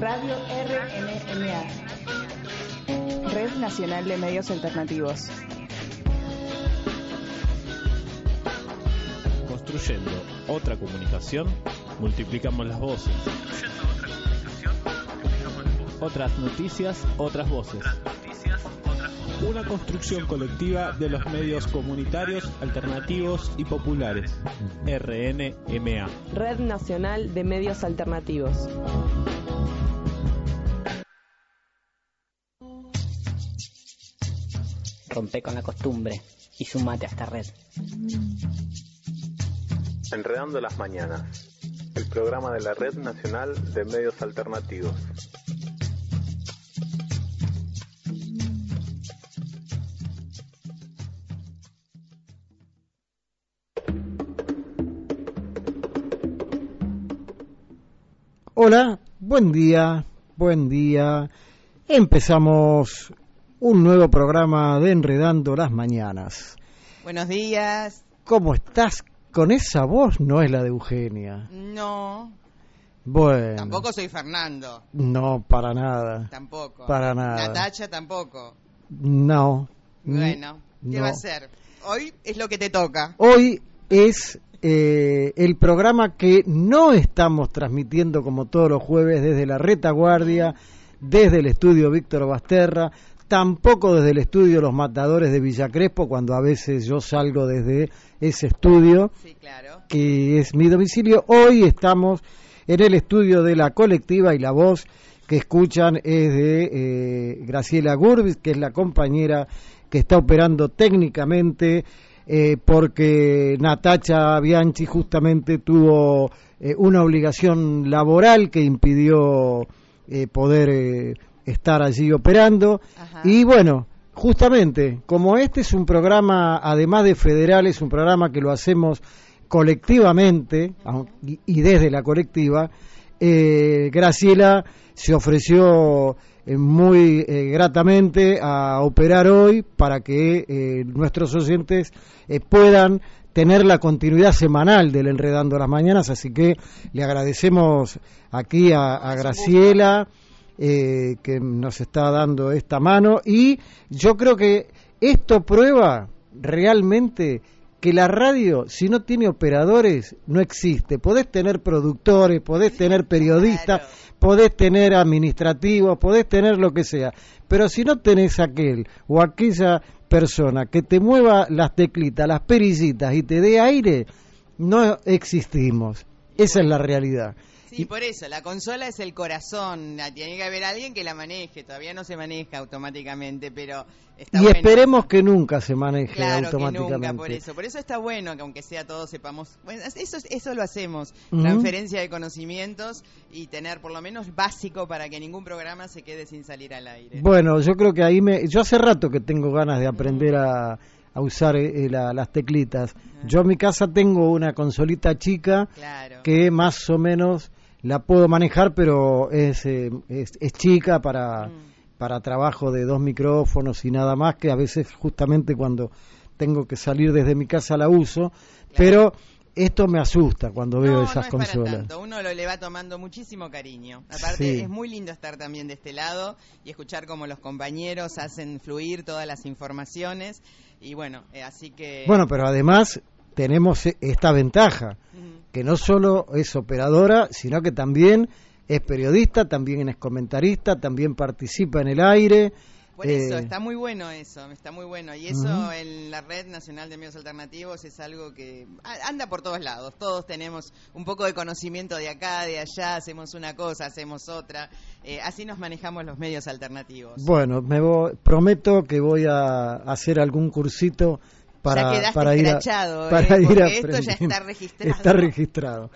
Radio RNMA. Red Nacional de Medios Alternativos. Construyendo otra comunicación, multiplicamos las voces. Otras noticias, otras voces. Una construcción colectiva de los medios comunitarios, alternativos y populares. RNMA. Red Nacional de Medios Alternativos. Rompe con la costumbre y sumate a esta red. Enredando las Mañanas, el programa de la Red Nacional de Medios Alternativos. Hola, buen día, buen día. Empezamos un nuevo programa de Enredando las Mañanas. Buenos días. ¿Cómo estás? Con esa voz no es la de Eugenia. No, Bueno. tampoco soy Fernando. No, para nada. Tampoco. Para nada. Natacha tampoco. No. Bueno, ¿qué No. va a ser? Hoy es lo que te toca. Hoy es eh, el programa que no estamos transmitiendo como todos los jueves desde la retaguardia, desde el estudio Víctor Basterra, tampoco desde el estudio Los Matadores de Villa Crespo, cuando a veces yo salgo desde ese estudio, Sí, claro. que es mi domicilio. Hoy estamos en el estudio de la colectiva y la voz que escuchan es de eh, Graciela Gurbis, que es la compañera que está operando técnicamente, eh, porque Natacha Bianchi justamente tuvo eh, una obligación laboral que impidió eh, poder eh, estar allí operando. Ajá. Y bueno, justamente, como este es un programa, además de federal, es un programa que lo hacemos colectivamente y, desde la colectiva, eh, Graciela se ofreció muy eh, gratamente a operar hoy para que eh, nuestros oyentes eh, puedan tener la continuidad semanal del Enredando las Mañanas, así que le agradecemos aquí a, a Graciela eh, que nos está dando esta mano. Y yo creo que esto prueba realmente que la radio, si no tiene operadores, no existe. Podés tener productores, podés tener periodistas, claro. podés tener administrativos, podés tener lo que sea. Pero si no tenés aquel o aquella persona que te mueva las teclitas, las perillitas y te dé aire, no existimos. Esa es la realidad. Sí, por eso, la consola es el corazón. Tiene que haber alguien que la maneje. Todavía no se maneja automáticamente, pero está y bueno. esperemos que nunca se maneje Claro que automáticamente. nunca, por eso. Por eso está bueno que aunque sea todos sepamos. Bueno, eso, eso lo hacemos. Ujú. Transferencia de conocimientos y tener por lo menos básico para que ningún programa se quede sin salir al aire. Bueno, yo creo que ahí me... Yo hace rato que tengo ganas de aprender a, a usar eh, la- las teclitas. Yo en mi casa tengo una consolita chica Claro. que más o menos la puedo manejar, pero es, eh, es, es chica para, Mm. para trabajo de dos micrófonos y nada más, que a veces justamente cuando tengo que salir desde mi casa la uso, pero esto me asusta cuando veo esas no es para consolas. tanto. Uno lo le va tomando muchísimo cariño. Aparte, Sí. es muy lindo estar también de este lado y escuchar cómo los compañeros hacen fluir todas las informaciones. Y bueno, eh, así que. Bueno, pero además tenemos e- esta ventaja. Que no solo es operadora, sino que también es periodista, también es comentarista, también participa en el aire. Por eso, Eh, está muy bueno eso, está muy bueno. Y eso en la Red Nacional de Medios Alternativos es algo que anda por todos lados. Todos tenemos un poco de conocimiento de acá, de allá, hacemos una cosa, hacemos otra. Eh, así nos manejamos los medios alternativos. Bueno, me voy- prometo que voy a hacer algún cursito para, para ir a, para eh, ir esto ya está registrado. Está registrado.